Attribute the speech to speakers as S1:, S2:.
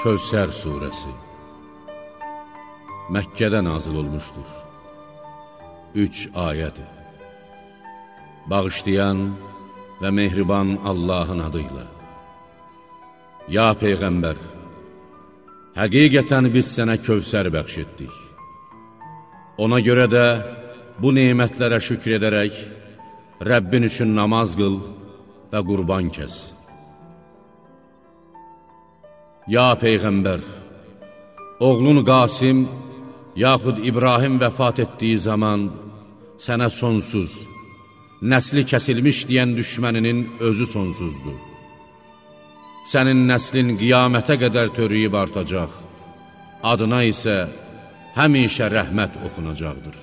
S1: Kövsər Suresi Məkkədə nazil olmuşdur. Üç ayədir. Bağışlayan və mehriban Allahın adıyla. Ya Peyğəmbər, həqiqətən biz sənə Kövsər bəxş etdik. Ona görə də bu neymətlərə şükr edərək, Rəbbin üçün namaz qıl və qurban kəs. Ya Peyğəmbər, oğlun Qasim, yaxud İbrahim vəfat etdiyi zaman sənə sonsuz, nəsli kəsilmiş deyən düşməninin özü sonsuzdur. Sənin nəslin qiyamətə qədər törüyüb artacaq, adına isə həmişə rəhmət oxunacaqdır.